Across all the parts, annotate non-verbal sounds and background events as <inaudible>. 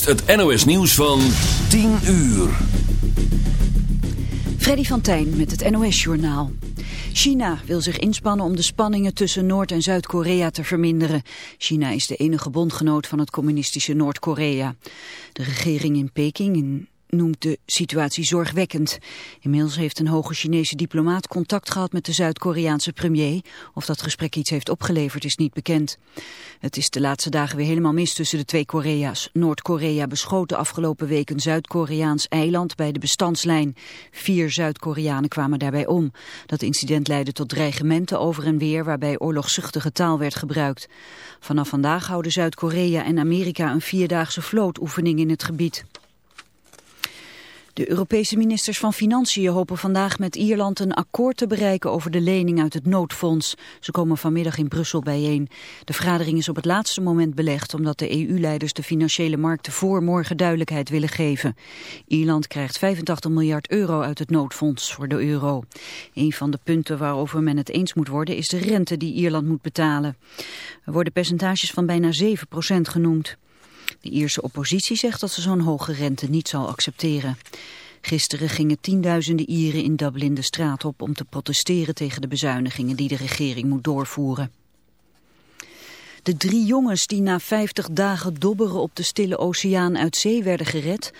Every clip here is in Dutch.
het NOS nieuws van 10 uur. Freddy van Tijn met het NOS Journaal. China wil zich inspannen om de spanningen tussen Noord- en Zuid-Korea te verminderen. China is de enige bondgenoot van het communistische Noord-Korea. De regering in Peking in noemt de situatie zorgwekkend. Inmiddels heeft een hoge Chinese diplomaat contact gehad met de Zuid-Koreaanse premier. Of dat gesprek iets heeft opgeleverd is niet bekend. Het is de laatste dagen weer helemaal mis tussen de twee Korea's. Noord-Korea beschoot de afgelopen week een Zuid-Koreaans eiland bij de bestandslijn. Vier Zuid-Koreanen kwamen daarbij om. Dat incident leidde tot dreigementen over en weer waarbij oorlogzuchtige taal werd gebruikt. Vanaf vandaag houden Zuid-Korea en Amerika een vierdaagse vlootoefening in het gebied. De Europese ministers van Financiën hopen vandaag met Ierland een akkoord te bereiken over de lening uit het noodfonds. Ze komen vanmiddag in Brussel bijeen. De vergadering is op het laatste moment belegd omdat de EU-leiders de financiële markten voor morgen duidelijkheid willen geven. Ierland krijgt 85 miljard euro uit het noodfonds voor de euro. Een van de punten waarover men het eens moet worden is de rente die Ierland moet betalen. Er worden percentages van bijna 7% genoemd. De Ierse oppositie zegt dat ze zo'n hoge rente niet zal accepteren. Gisteren gingen tienduizenden Ieren in Dublin de straat op om te protesteren tegen de bezuinigingen die de regering moet doorvoeren. De drie jongens die na 50 dagen dobberen op de stille oceaan uit zee werden gered,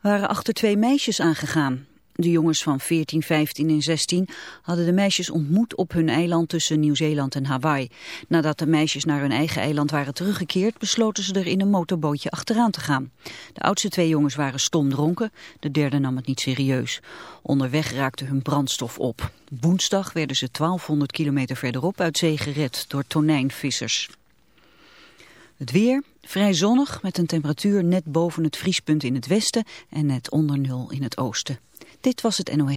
waren achter twee meisjes aangegaan. De jongens van 14, 15 en 16 hadden de meisjes ontmoet op hun eiland tussen Nieuw-Zeeland en Hawaii. Nadat de meisjes naar hun eigen eiland waren teruggekeerd, besloten ze er in een motorbootje achteraan te gaan. De oudste twee jongens waren stomdronken, de derde nam het niet serieus. Onderweg raakte hun brandstof op. Woensdag werden ze 1200 kilometer verderop uit zee gered door tonijnvissers. Het weer, vrij zonnig met een temperatuur net boven het vriespunt in het westen en net onder nul in het oosten. Dit was het NOE.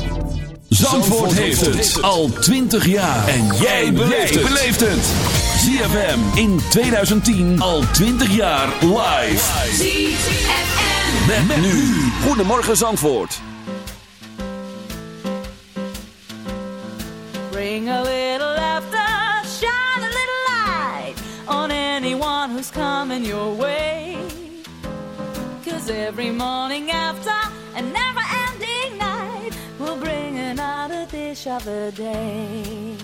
Zandvoort heeft het al 20 jaar. En jij beleeft het. ZFM in 2010 al 20 jaar live. ZFM. Met, met nu. Goedemorgen Zandvoort. Bring a little laughter, shine a little light on anyone who's coming your way. Cause every morning after each other day.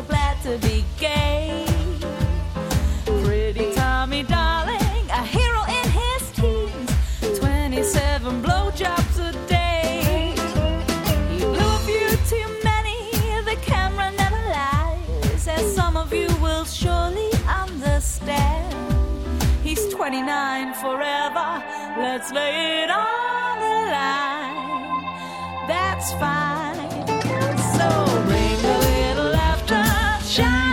so glad to be gay. Pretty Tommy, darling, a hero in his teens. 27 blowjobs a day. He blew a few too many, the camera never lies, as some of you will surely understand. He's 29 forever, let's lay it on. shine.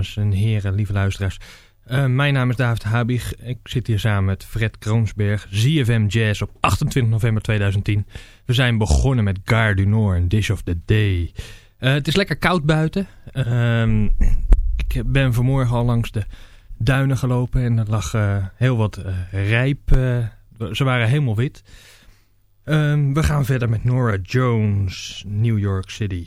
dames en heren, lieve luisteraars. Eh, mijn naam is David Habig. Ik zit hier samen met Fred Kroonsberg, ZFM Jazz op 28 november 2010. We zijn begonnen met Gare du Nord een Dish of the Day. Eh, het is lekker koud buiten. Ehm, ik ben vanmorgen al langs de duinen gelopen en er lag eh, heel wat rijp. ze waren helemaal wit. Ehm, we gaan verder met Nora Jones, New York City.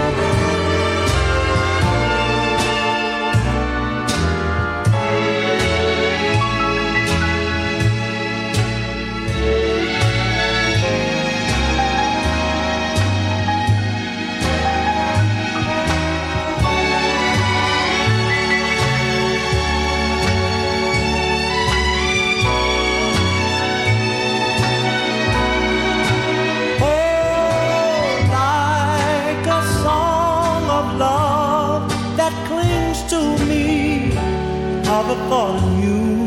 never thought of you.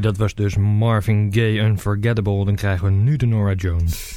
dat was dus Marvin Gaye Unforgettable. Dan krijgen we nu de Nora Jones.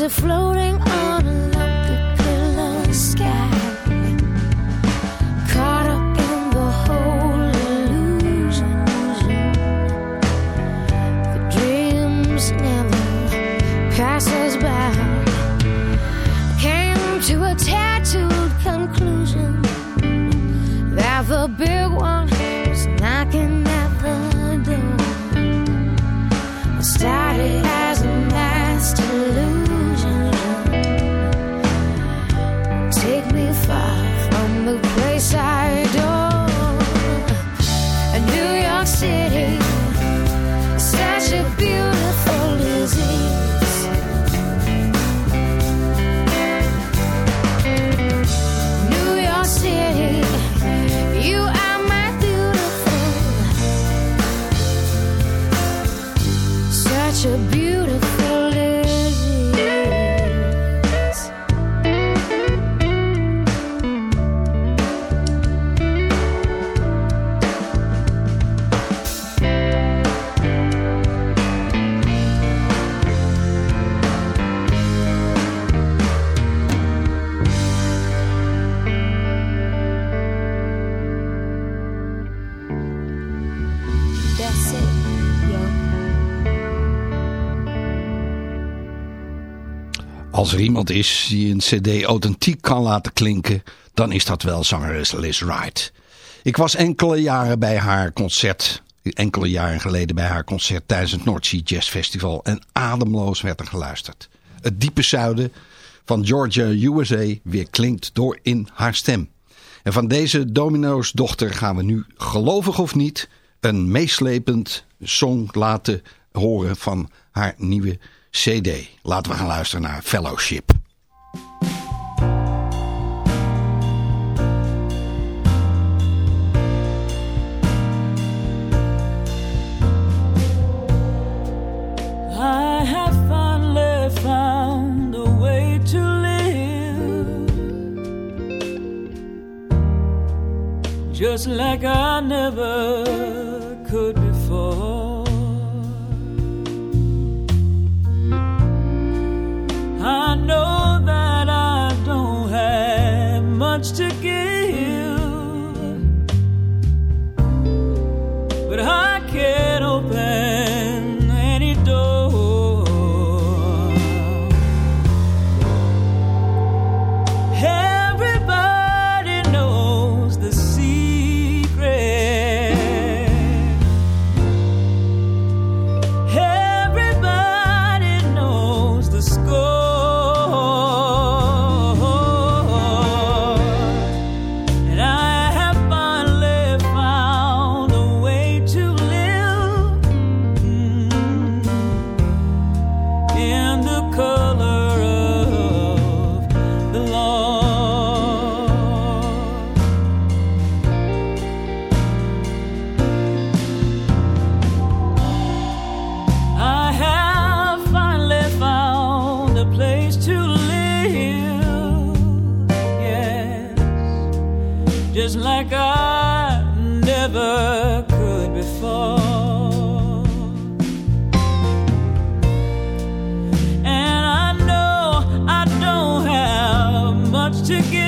it floating on a er iemand is die een cd authentiek kan laten klinken, dan is dat wel zangeres Liz Wright. Ik was enkele jaren bij haar concert, enkele jaren geleden bij haar concert tijdens het North Jazz Festival en ademloos werd er geluisterd. Het diepe zuiden van Georgia, USA weer klinkt door in haar stem. En van deze domino's dochter gaan we nu, gelovig of niet, een meeslepend song laten horen van haar nieuwe cd. Laten we gaan luisteren naar Fellowship. Just like I never to.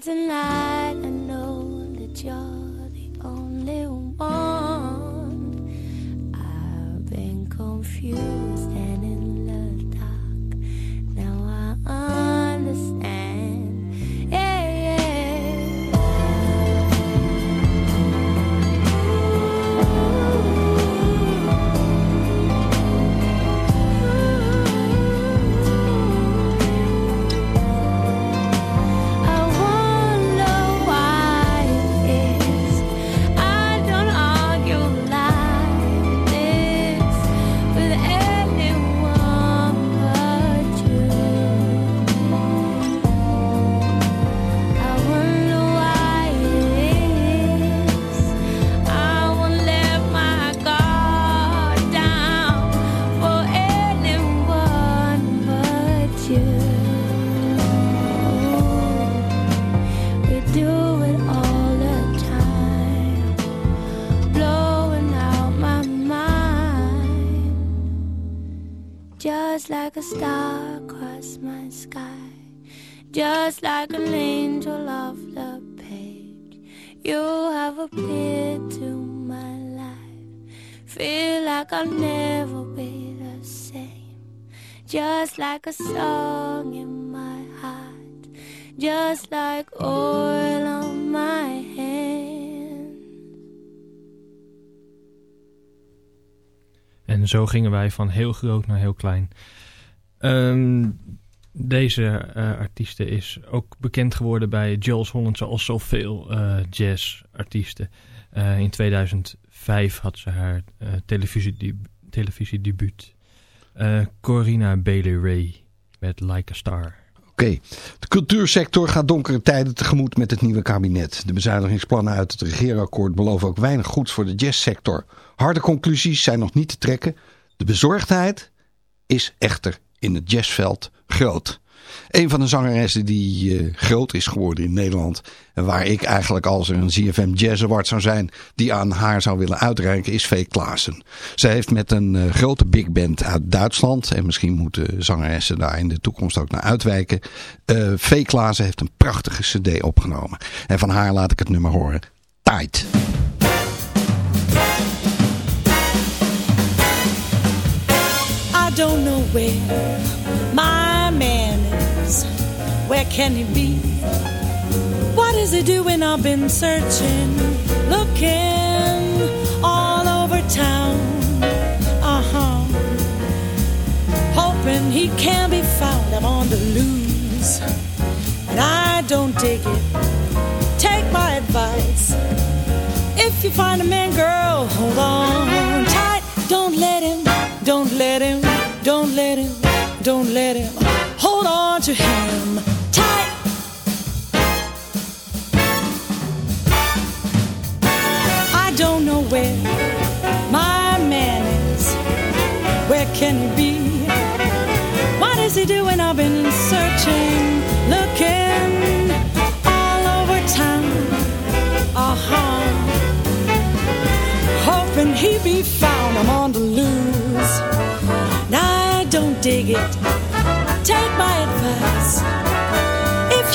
Tonight. A star across my sky, just like an angel off the page. You have appeared to my life, feel like I'll never be the same, just like a song in my heart just like oil on my hand. En zo gingen wij van heel groot naar heel klein. Ehm, deze eh artieste is ook bekend geworden bij Jules Holland, zoals zoveel eh jazzartiesten. Eh, in 2005 had ze haar televisiedebu- televisiedebuut. Eh Corina Bailey Ray met Like a Star. Oké, de cultuursector gaat donkere tijden tegemoet met het nieuwe kabinet. De bezuinigingsplannen uit het regeerakkoord beloven ook weinig goeds voor de jazzsector. Harde conclusies zijn nog niet te trekken. De bezorgdheid is echter in het jazzveld groot. Een van de zangeressen die eh, groot is geworden in Nederland. En waar ik eigenlijk als er een ZFM Jazz Award zou zijn. Die aan haar zou willen uitreiken is Vee Klaassen. Zij heeft met een eh, grote big band uit Duitsland. En misschien moeten zangeressen daar in de toekomst ook naar uitwijken. eh Vee Klaassen heeft een prachtige cd opgenomen. En van haar laat ik het nummer horen. Tight. Don't know where my man is. Where can he be? What is he doing? I've been searching, looking all over town. Uh huh. Hoping he can be found. I'm on the loose. And I don't dig it. Take my advice. If you find a man, girl, hold on tight. Don't let him, don't let him, don't let him, don't let him. Hold on to him tight.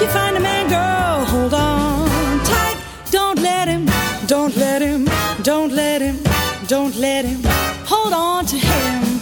You find a man, girl, hold on tight. Don't let him, don't let him, don't let him, don't let him. Hold on to him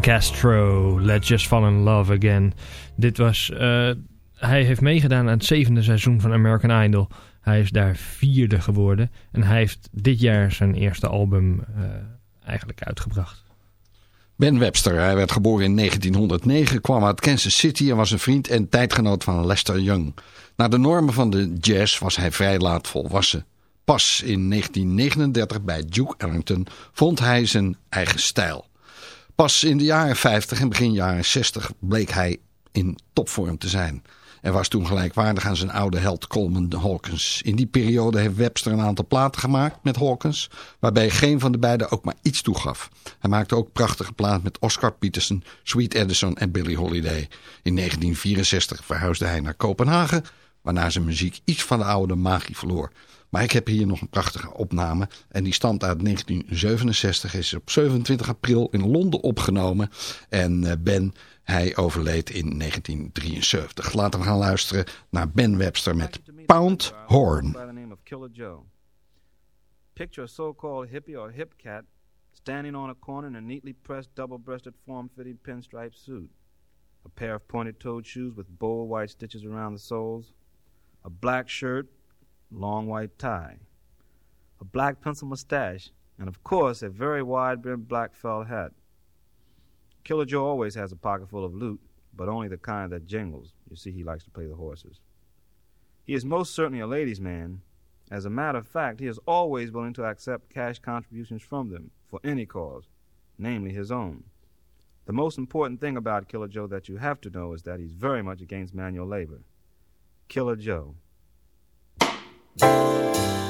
Castro, Let's Just Fall in Love Again. Dit was, eh, hij heeft meegedaan aan het zevende seizoen van American Idol. Hij is daar vierde geworden. En hij heeft dit jaar zijn eerste album eh, eigenlijk uitgebracht. Ben Webster, hij werd geboren in 1909, kwam uit Kansas City en was een vriend en tijdgenoot van Lester Young. Naar de normen van de jazz was hij vrij laat volwassen. Pas in 1939 bij Duke Ellington vond hij zijn eigen stijl. Pas in de jaren 50 en begin jaren 60 bleek hij in topvorm te zijn. En was toen gelijkwaardig aan zijn oude held Coleman Hawkins. In die periode heeft Webster een aantal platen gemaakt met Hawkins, waarbij geen van de beiden ook maar iets toegaf. Hij maakte ook prachtige platen met Oscar Peterson, Sweet Edison en Billie Holiday. In 1964 verhuisde hij naar Kopenhagen, waarna zijn muziek iets van de oude magie verloor. Maar ik heb hier nog een prachtige opname en die stamt uit 1967. Is op 27 april in Londen opgenomen en eh, Ben, hij overleed in 1973. Laten we gaan luisteren naar Ben Webster met Pound Horn. Picture a so-called hippie or hip cat standing on a corner in a neatly pressed, double-breasted, form-fitting pinstripe suit, a pair of pointed-toed shoes with bold white stitches around the soles, a black shirt, long white tie, a black pencil mustache, and of course a very wide-brimmed black felt hat. Killer Joe always has a pocket full of loot, but only the kind that jingles. You see, he likes to play the horses. He is most certainly a ladies' man. As a matter of fact, he is always willing to accept cash contributions from them for any cause, namely his own. The most important thing about Killer Joe that you have to know is that he's very much against manual labor. Killer Joe. Música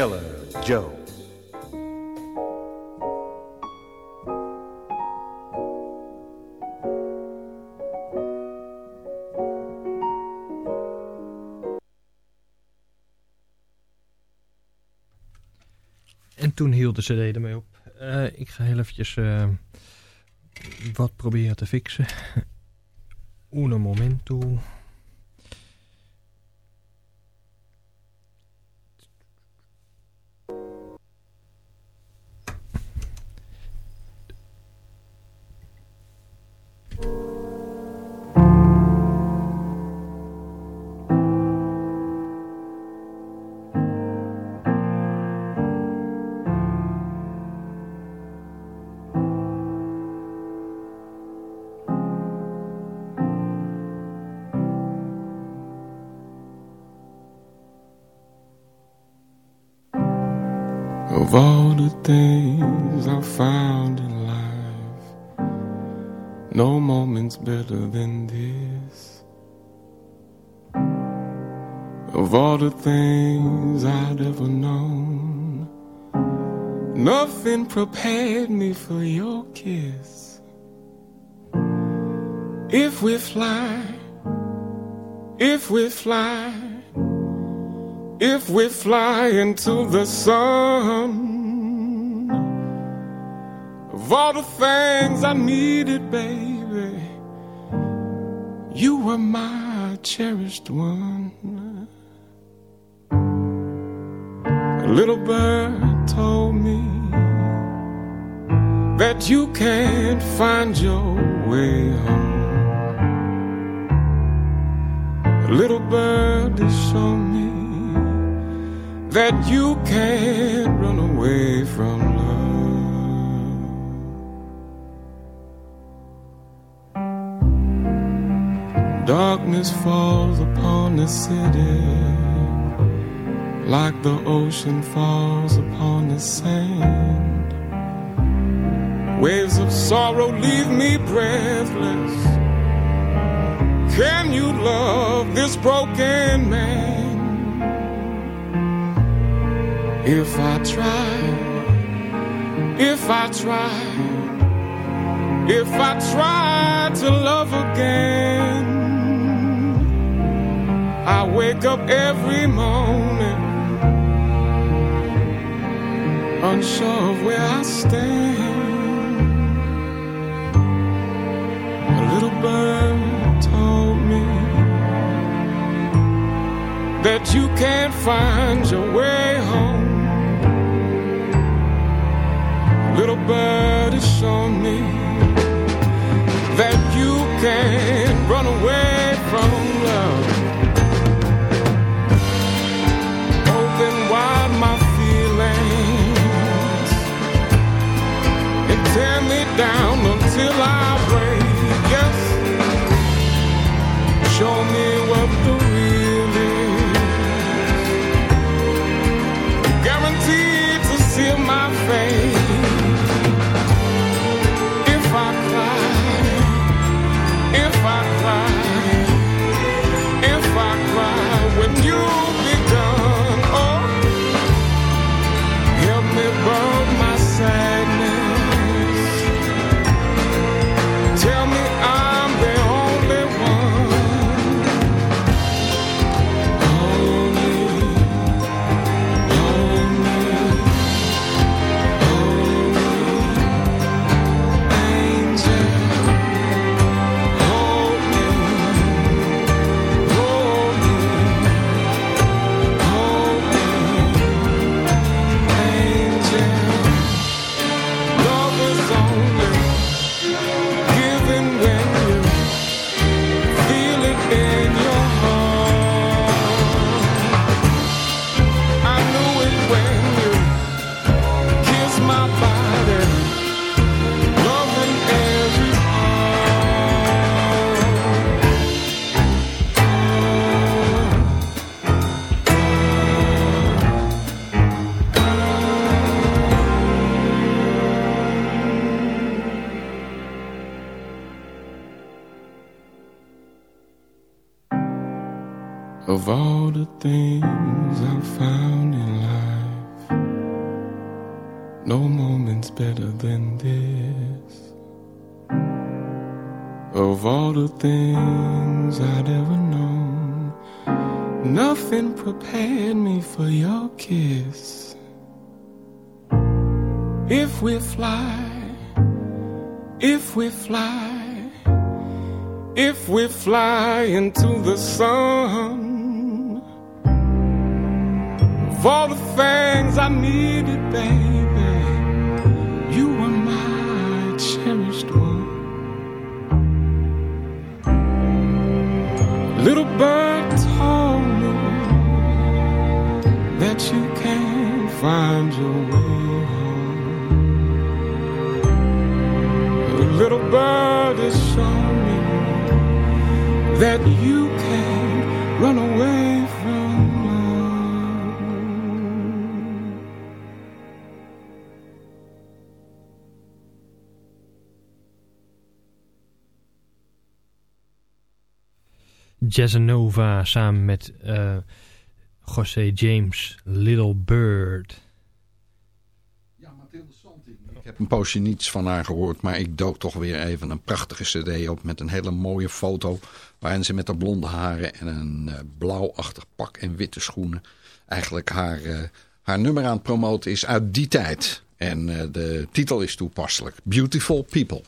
Killer Joe. En toen hield de cd ermee op. Eh, ik ga heel eventjes eh, wat proberen te fixen. <laughs> Uno momento. Of all the things I've found in life, no moment's better than this. Of all the things I'd ever known, nothing prepared me for your kiss. If we fly, if we fly, if we fly into the sun, of all the things I needed, baby, you were my cherished one. A little bird told me that you can't find your way home. A little bird has shown me that you can't run away from love. Darkness falls upon the city like the ocean falls upon the sand. Waves of sorrow leave me breathless. Can you love this broken man? If I try, if I try, if I try to love again, I wake up every morning unsure of where I stand. A little bird told me that you can't find your way home. Little bird has shown me that you can't run away from love. Open wide my feelings and tear me down until I break. Yes, show me what the we fly, if we fly into the sun, of all the things I needed, baby, you were my cherished one. Little bird told me that you can't find your way bird has shown me that you can't run away from love. Jazzanova samen met eh José James, Little Bird. Heb een poosje niets van haar gehoord, maar ik dook toch weer even een prachtige cd op met een hele mooie foto. Waarin ze met haar blonde haren en een eh, blauwachtig pak en witte schoenen eigenlijk haar, eh, haar nummer aan het promoten is uit die tijd. En eh, de titel is toepasselijk. Beautiful People.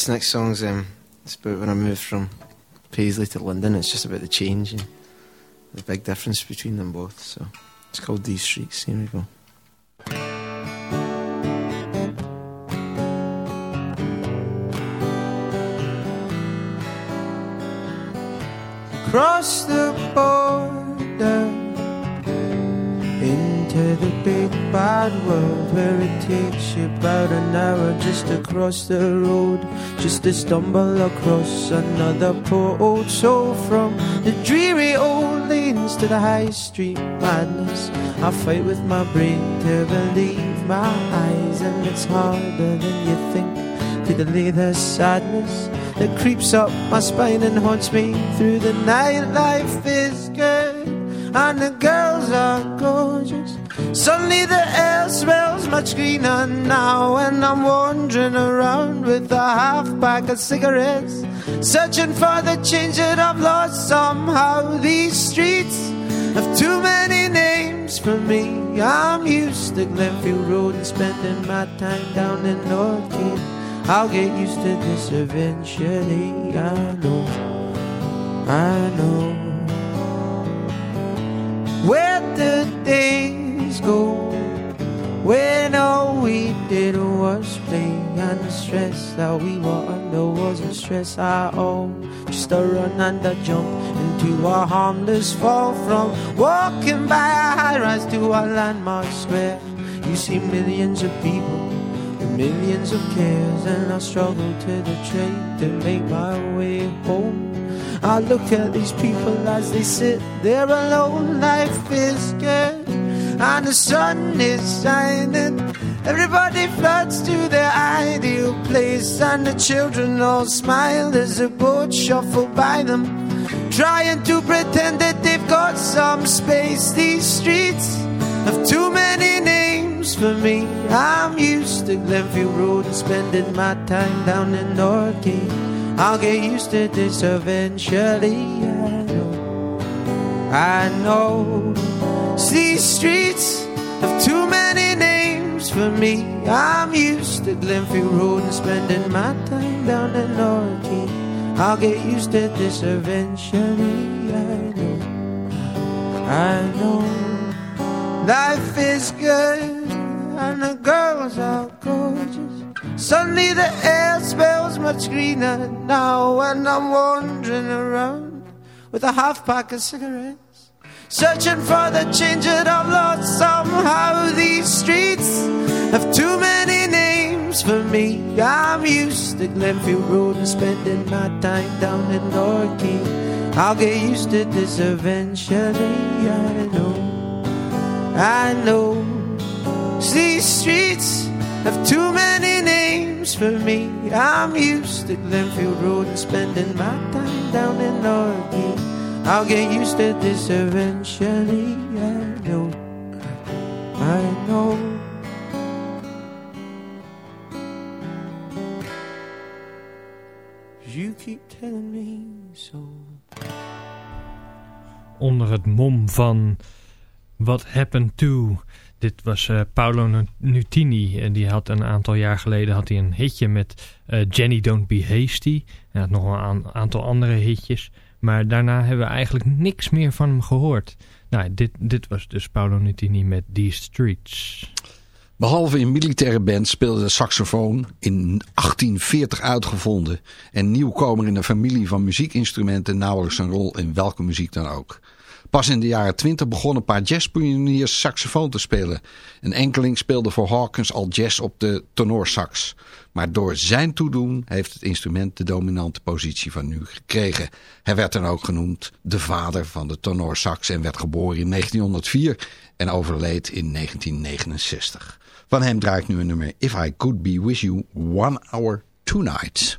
This next song's um, it's about when I moved from Paisley to London. It's just about the change and the big difference between them both. So it's called These Streets. Here we go. Cross the border into the big bad world where it takes you about an hour just to cross the road, just to stumble across another poor old soul from the dreary old lanes to the high street madness. I fight with my brain to believe my eyes, and it's harder than you think to delay the sadness that creeps up my spine and haunts me through the night. Life is good, and the girls are gorgeous. Suddenly the air smells much greener now, and I'm wandering around with a half pack of cigarettes, searching for the change that I've lost somehow. These streets have too many names for me. I'm used to Glenfield Road and spending my time down in North Keene. I'll get used to this eventually. I know, I know. Where the days go when all we did was play and the stress that we were under wasn't stress at all. Just a run and a jump into a harmless fall from walking by a high rise to a landmark square. You see millions of people with millions of cares, and I struggle to the train to make my way home. I look at these people as they sit there alone. Life is good, and the sun is shining. Everybody floods to their ideal place, and the children all smile as the boat shuffle by them, trying to pretend that they've got some space. These streets have too many names for me. I'm used to Glenfield Road and spending my time down in Northgate. I'll get used to this eventually. I know. I know. These streets have too many names for me. I'm used to Glenfield Road and spending my time down in Northgate. I'll get used to this eventually. I know. I know. Life is good and the girls are gorgeous. Suddenly the air smells much greener now and I'm wandering around with a half pack of cigarettes. Searching for the change that I've lost somehow. These streets have too many names for me. I'm used to Glenfield Road and spending my time down in Northgate. I'll get used to this eventually. I know, I know. These streets have too many names for me. I'm used to Glenfield Road and spending my time down in Northgate. I'll get used to this eventually. I know, I know. You keep telling me so. Onder het mom van What Happened To. Dit was eh, Paolo Nutini. En die had een aantal jaar geleden had hij een hitje met eh, Jenny Don't Be Hasty. Hij had nog een aan- aantal andere hitjes. Maar daarna hebben we eigenlijk niks meer van hem gehoord. Nou, dit, dit was dus Paolo Nutini met These Streets. Behalve in militaire bands speelde de saxofoon in 1840 uitgevonden en nieuwkomer in een familie van muziekinstrumenten nauwelijks een rol in welke muziek dan ook. Pas in de jaren 20 begonnen een paar jazzpioniers saxofoon te spelen. Een enkeling speelde voor Hawkins al jazz op de tenorsax. Maar door zijn toedoen heeft het instrument de dominante positie van nu gekregen. Hij werd dan ook genoemd de vader van de tenorsax en werd geboren in 1904 en overleed in 1969. Van hem draai ik nu een nummer If I Could Be With You One Hour Tonight.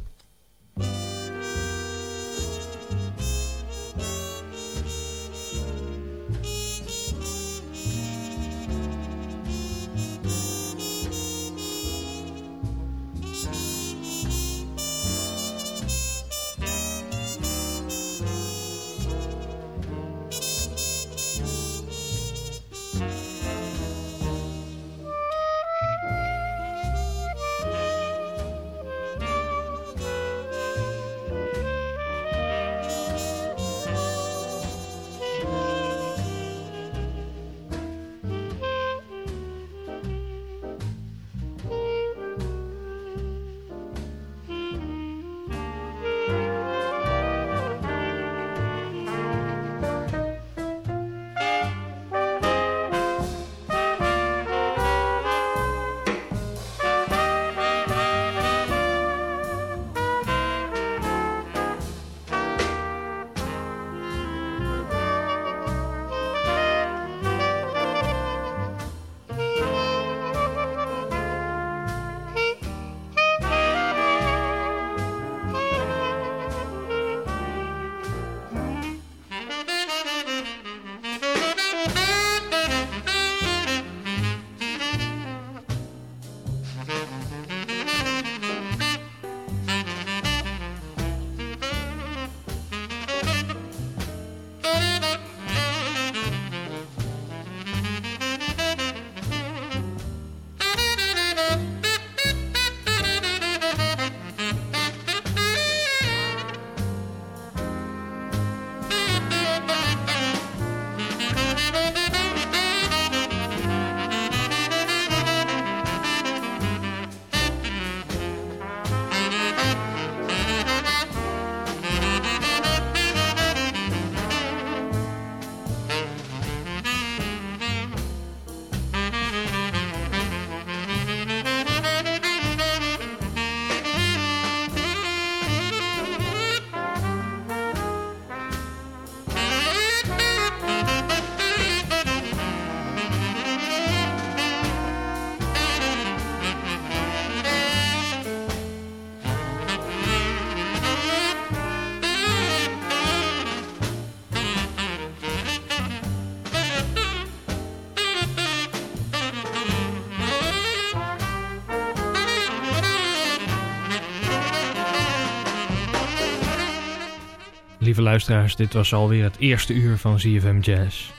Lieve luisteraars, dit was alweer het eerste uur van ZFM Jazz.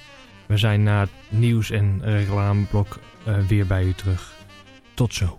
We zijn na het nieuws- en reclameblok eh, weer bij u terug. Tot zo.